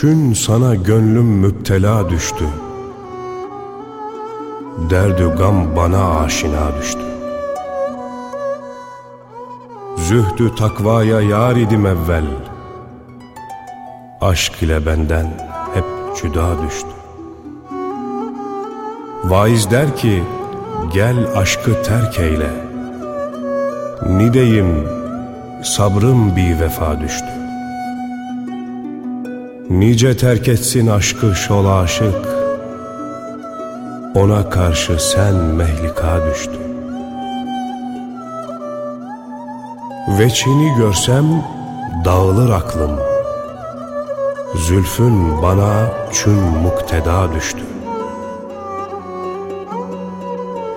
Çün sana gönlüm müptela düştü. Derdü gam bana aşina düştü. Zühdü takvaya yar idim evvel. Aşk ile benden hep cüda düştü. Vaiz der ki, gel aşkı terk eyle. Nideyim, sabrım bir vefa düştü. Nice terk etsin aşkı şol aşık, ona karşı sen mehlika düştü. Veçini görsem dağılır aklım, Zülfün bana çün mukteda düştü.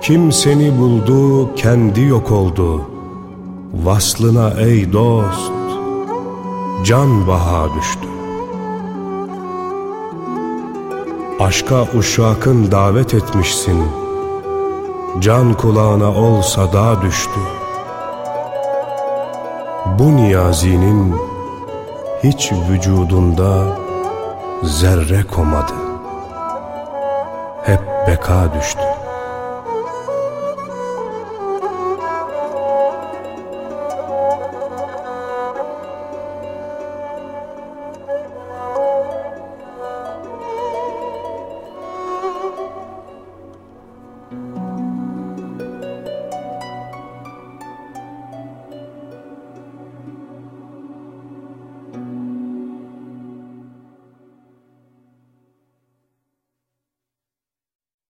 Kim seni buldu kendi yok oldu, Vaslına ey dost, can baha düştü. Aşka uşakın davet etmişsin, Can kulağına olsa da düştü. Bu niyazinin hiç vücudunda zerre komadı. Hep beka düştü.